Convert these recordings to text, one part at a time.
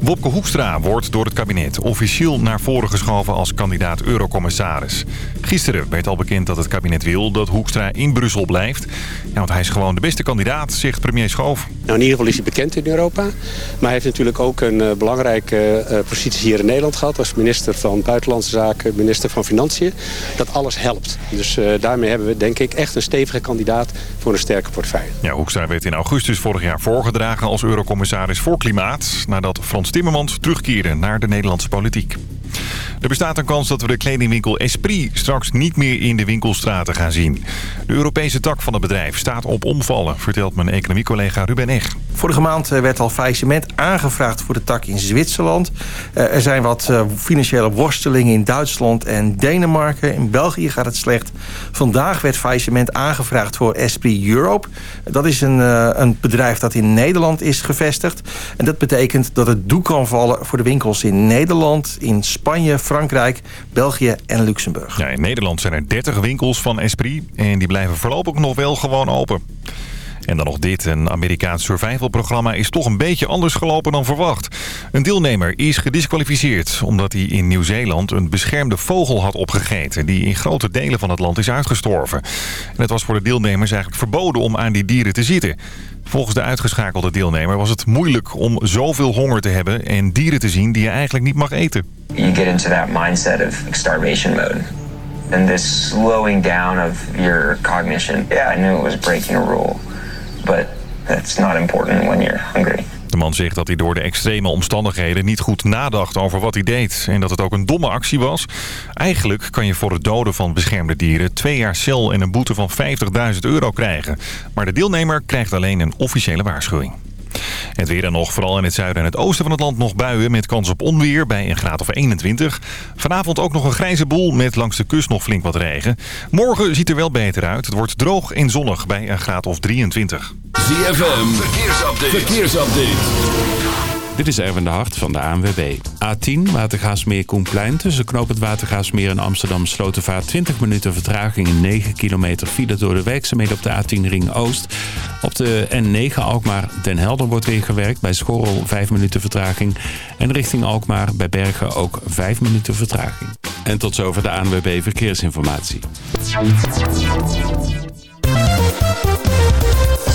Wopke Hoekstra wordt door het kabinet officieel naar voren geschoven als kandidaat eurocommissaris. Gisteren werd al bekend dat het kabinet wil dat Hoekstra in Brussel blijft. Ja, want hij is gewoon de beste kandidaat, zegt premier Schoof. Nou, in ieder geval is hij bekend in Europa. Maar hij heeft natuurlijk ook een uh, belangrijke uh, positie hier in Nederland gehad... als minister van Buitenlandse Zaken, minister van Financiën. Dat alles helpt. Dus uh, daarmee hebben we denk ik echt een stevige kandidaat voor een sterke portefeuille. Ja, Hoekstra werd in augustus vorig jaar voorgedragen als eurocommissaris voor Klimaat... nadat Frans Timmermans terugkeerde naar de Nederlandse politiek. Er bestaat een kans dat we de kledingwinkel Esprit straks niet meer in de winkelstraten gaan zien. De Europese tak van het bedrijf staat op omvallen, vertelt mijn economiecollega Ruben Eg. Vorige maand eh, werd al faillissement aangevraagd voor de tak in Zwitserland. Er zijn wat eh, financiële worstelingen in Duitsland en Denemarken. In België gaat het slecht. Vandaag werd faillissement aangevraagd voor Esprit Europe. Dat is een, eh, een bedrijf dat in Nederland is gevestigd. En dat betekent dat het doek kan vallen voor de winkels in Nederland, in Spanje, Frankrijk, België en Luxemburg. In Nederland zijn er 30 winkels van Esprit en die blijven voorlopig nog wel gewoon open. En dan nog dit. Een Amerikaans survivalprogramma is toch een beetje anders gelopen dan verwacht. Een deelnemer is gedisqualificeerd omdat hij in Nieuw-Zeeland een beschermde vogel had opgegeten... die in grote delen van het land is uitgestorven. En het was voor de deelnemers eigenlijk verboden om aan die dieren te zitten. Volgens de uitgeschakelde deelnemer was het moeilijk om zoveel honger te hebben... en dieren te zien die je eigenlijk niet mag eten. You get into that mindset of starvation mode. And this slowing down of your cognition. Yeah, I knew it was breaking a rule. But that's not important when you're hungry. De man zegt dat hij door de extreme omstandigheden niet goed nadacht over wat hij deed. En dat het ook een domme actie was. Eigenlijk kan je voor het doden van beschermde dieren twee jaar cel en een boete van 50.000 euro krijgen. Maar de deelnemer krijgt alleen een officiële waarschuwing. Het weer dan nog, vooral in het zuiden en het oosten van het land nog buien met kans op onweer bij een graad of 21. Vanavond ook nog een grijze boel met langs de kust nog flink wat regen. Morgen ziet er wel beter uit. Het wordt droog en zonnig bij een graad of 23. ZFM, verkeersupdate. verkeersupdate. Dit is Erwin de Hart van de ANWB. A10 Watergaasmeer Koenplein tussen knoop Watergaasmeer en Amsterdam Slotenvaart 20 minuten vertraging in 9 kilometer file door de werkzaamheden op de A10 Ring Oost. Op de N9 Alkmaar Den Helder wordt weer gewerkt bij Schorrel 5 minuten vertraging. En richting Alkmaar bij Bergen ook 5 minuten vertraging. En tot zover de ANWB Verkeersinformatie.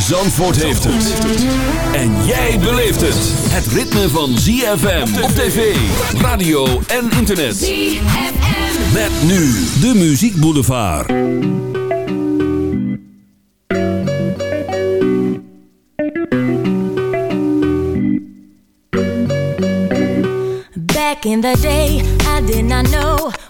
Zandvoort heeft het. En jij beleeft het. Het ritme van ZFM op tv, radio en internet. ZFM. Met nu de Muziek Boulevard. Back in the day, I did not know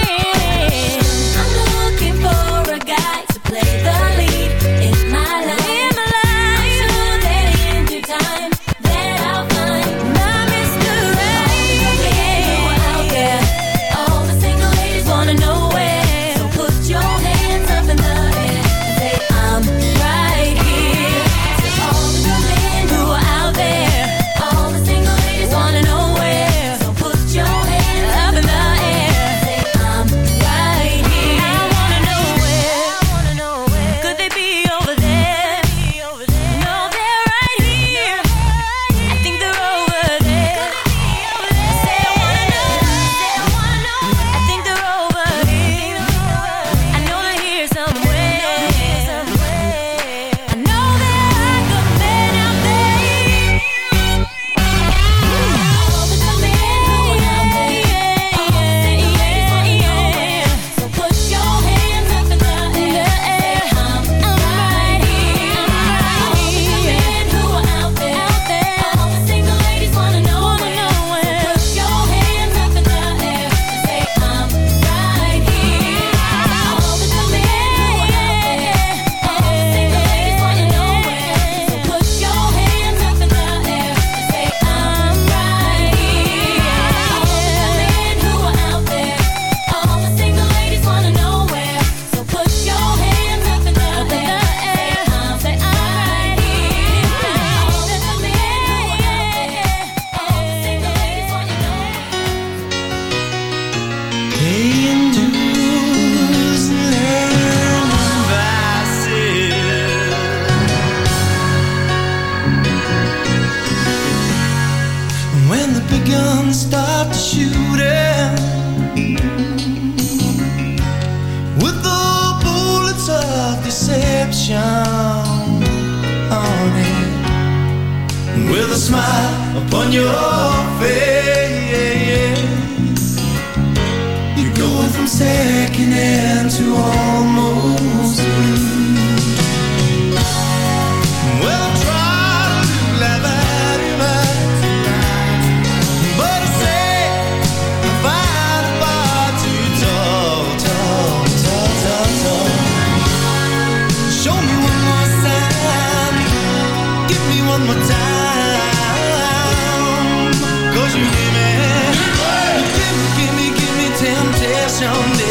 show me.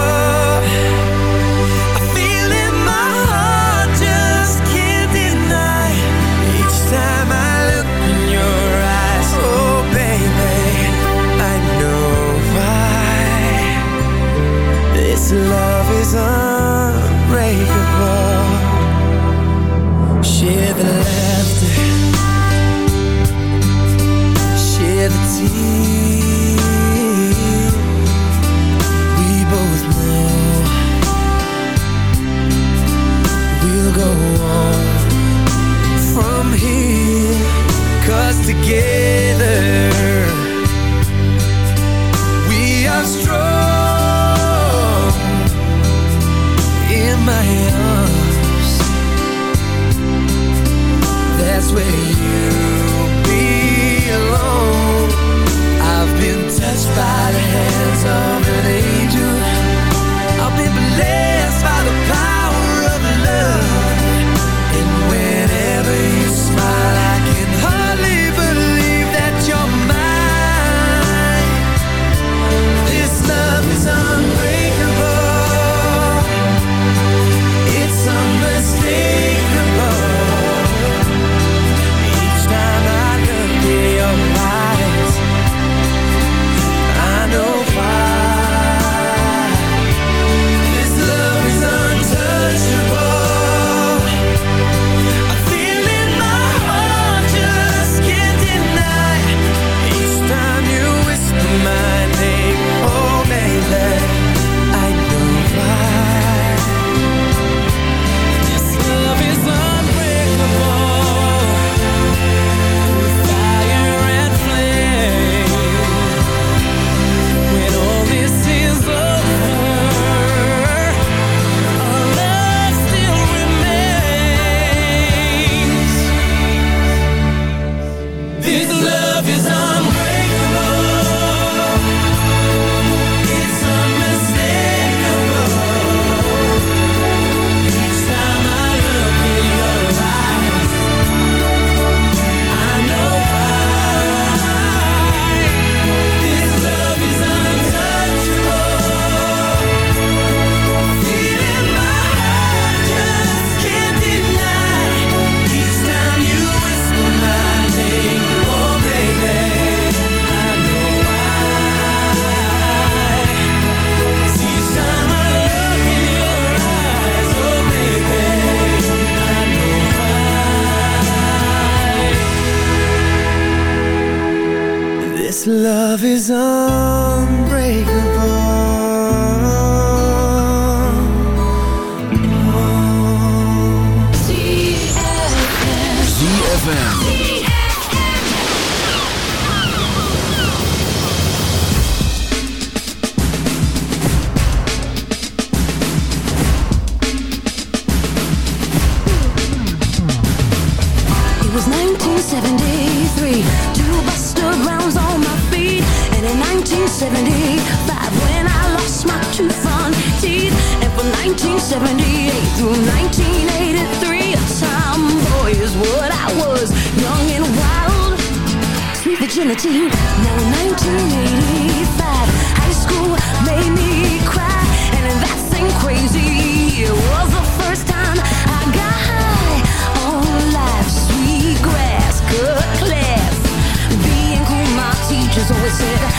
Again. 1973, two Buster rounds on my feet. And in 1975, when I lost my two front teeth. And from 1978 through 1983, a tomboy is what I was, young and wild. Sweet virginity, now in 1985 high school made me cry And that same crazy year was the first is it?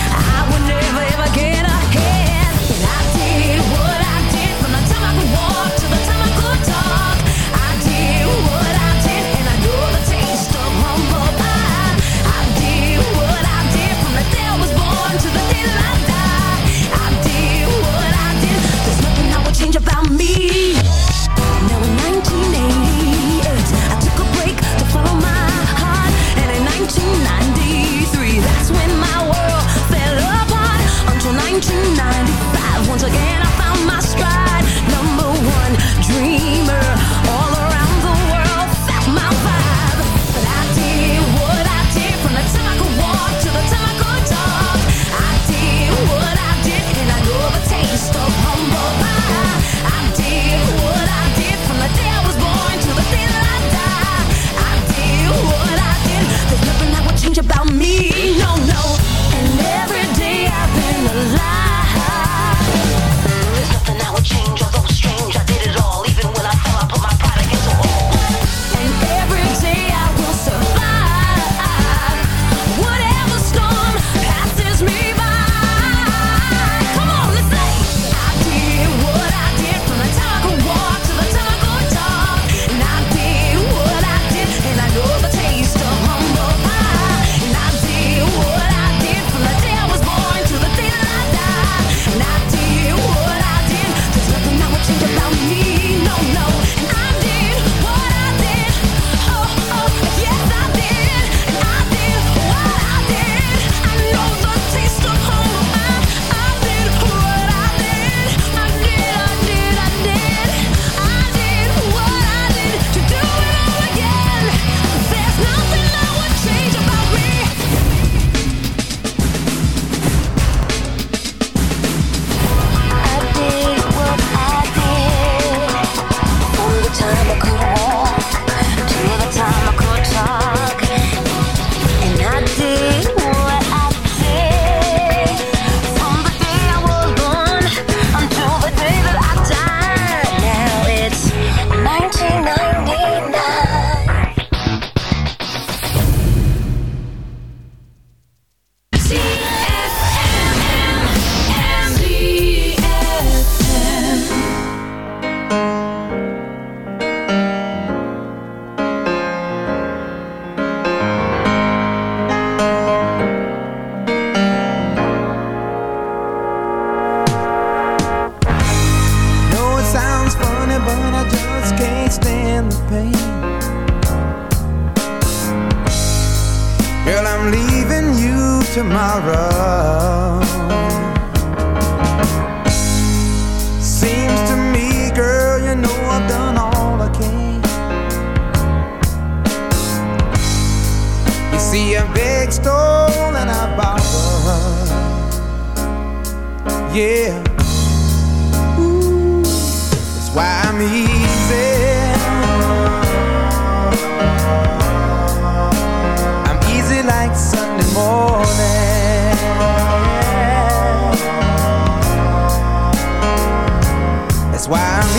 see a big stone and I borrow. Yeah. Ooh, that's why I'm easy. I'm easy like Sunday morning. That's why I'm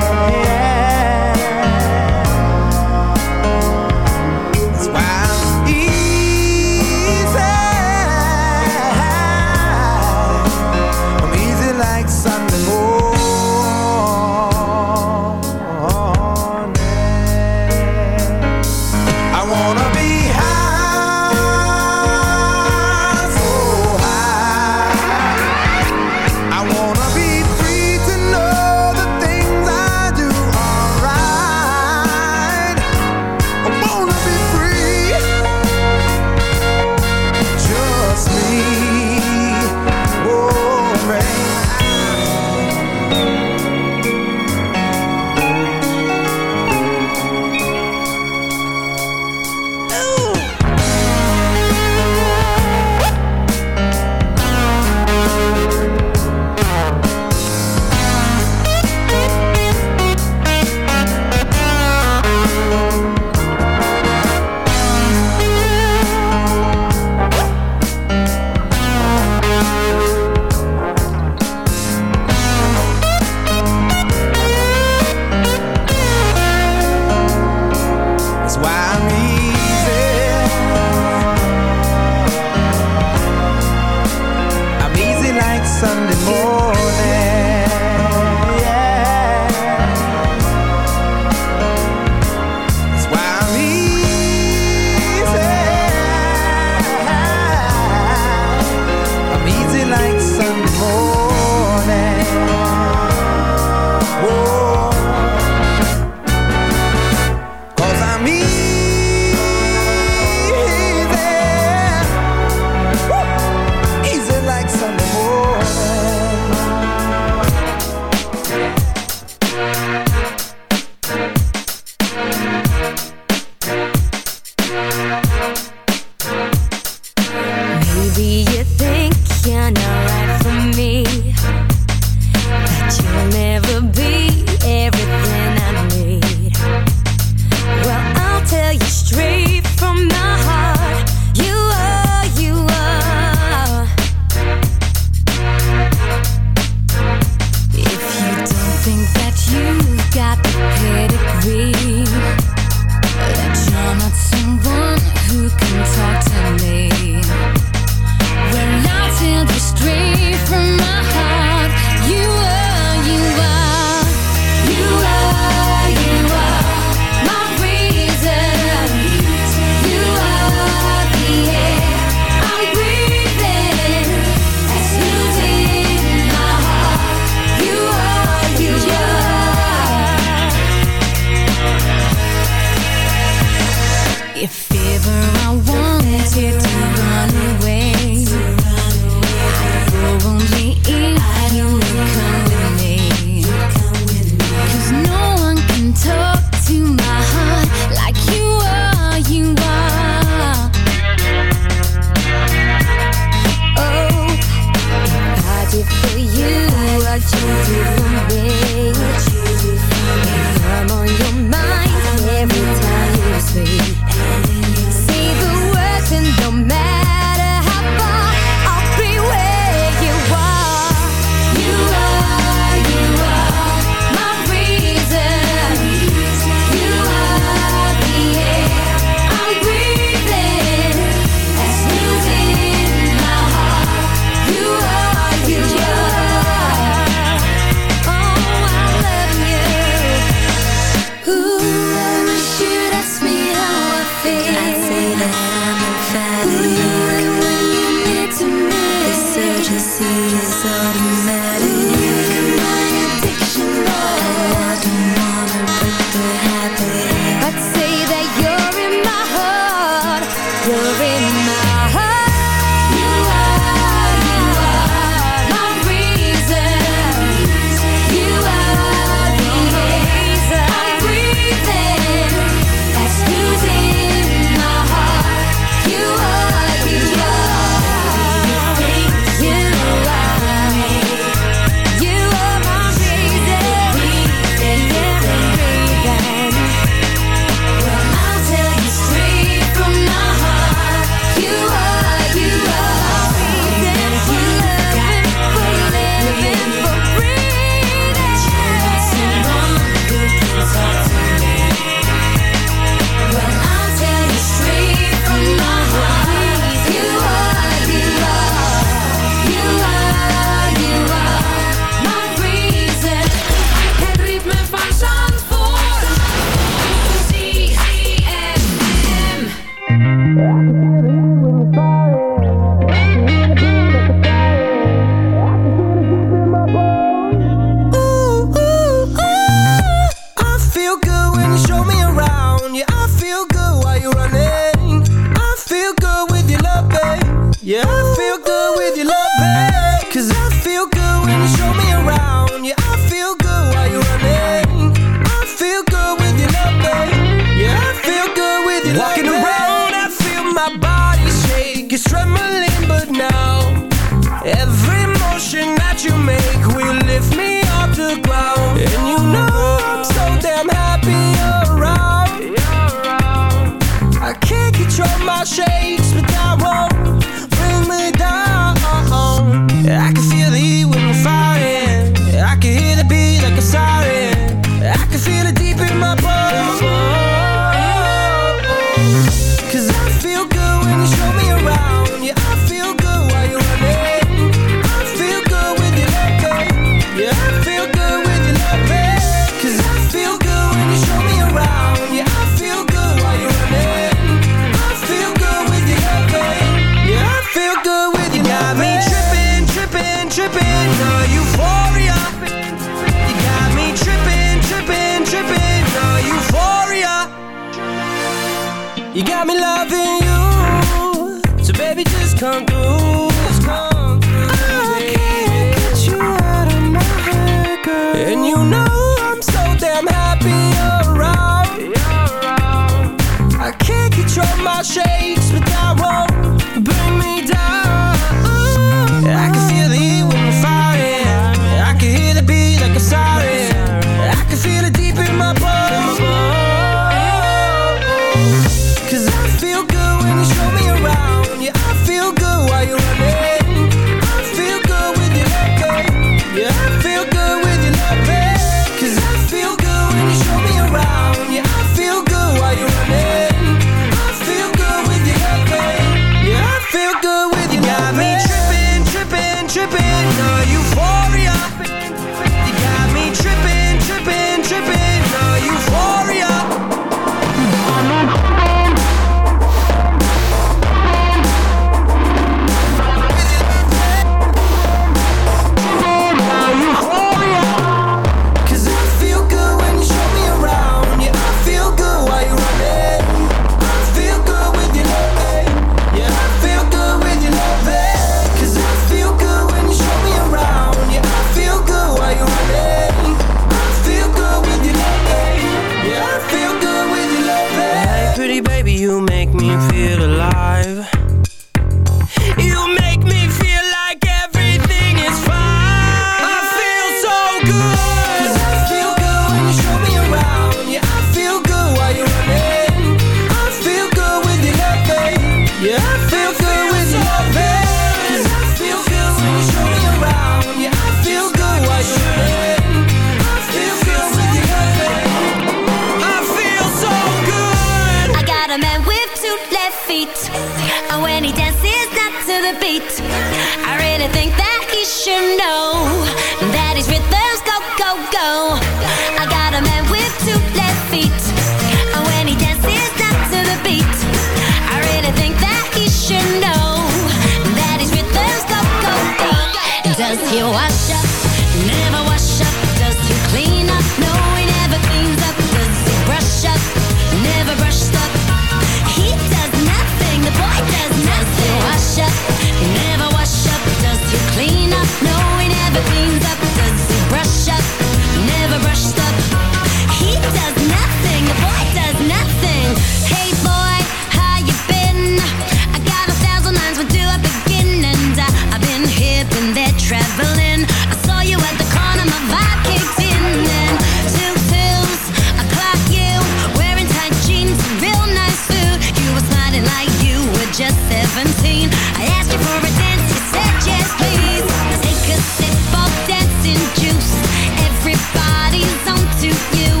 Everybody's on to you.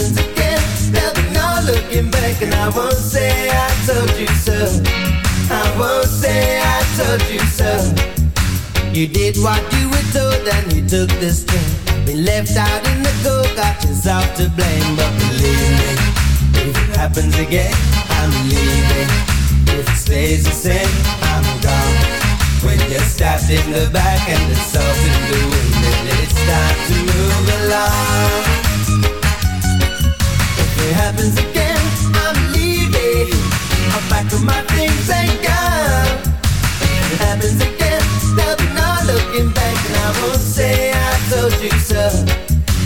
happens again. There'll be no looking back And I won't say I told you so. I won't say I told you so. You did what you were told And you took the string Been left out in the cold Got yourself to blame. But believe me If it happens again I'm leaving. If it stays the same I'm gone. When you're stabbed in the back and the salt in the wind, and it's time to move along. It happens again, I'm leaving. Pack my things and go. If it happens again, there'll be no looking back, and I won't say I told you so.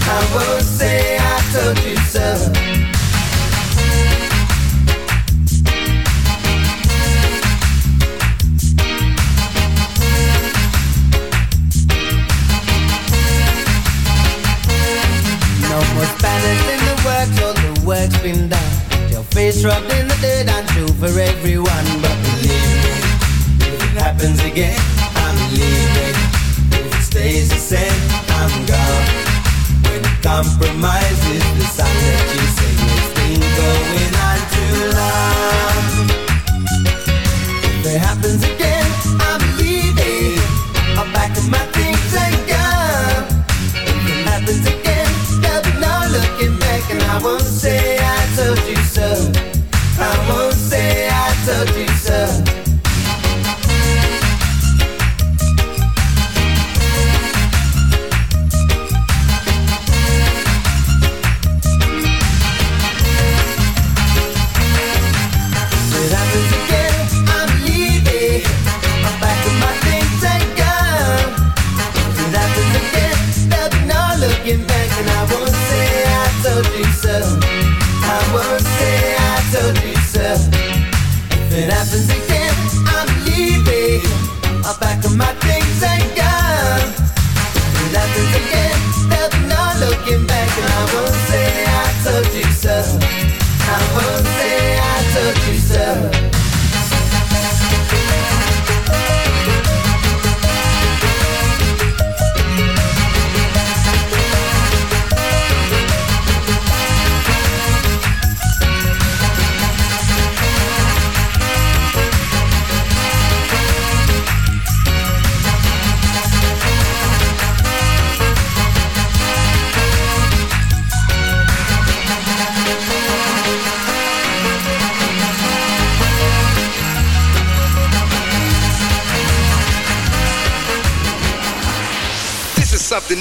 I won't say I told you so. No works, been done. Your face rubbed in the dirt and true for everyone. But believe me, if it happens again, I'm leaving. If it stays the same, I'm gone. When compromise is the song that you sing, it's been going on too long. If it happens again, happens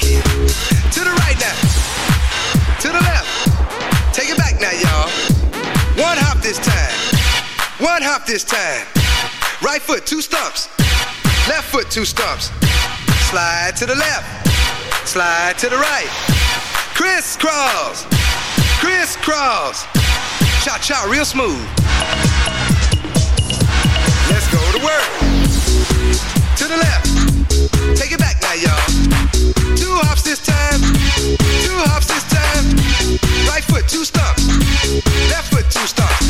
To the right now. To the left. Take it back now, y'all. One hop this time. One hop this time. Right foot, two stumps. Left foot, two stumps. Slide to the left. Slide to the right. Crisscross. Crisscross. Cha cha, real smooth. Let's go to work. To the left. Take it back now, y'all. Two hops this time. Two hops this time. Right foot, two stumps. Left foot, two stumps.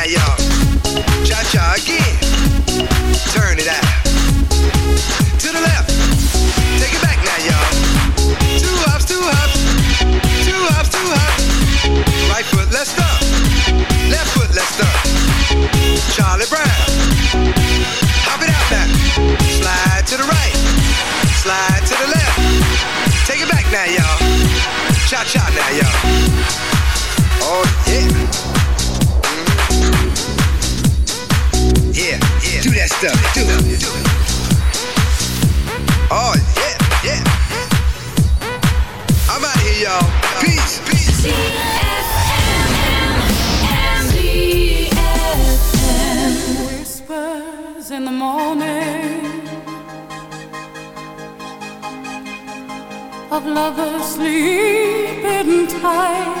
Stuff. Do it. Oh yeah, yeah. I'm out here, y'all. Peace, peace. Whispers in the morning of lovers sleeping tight,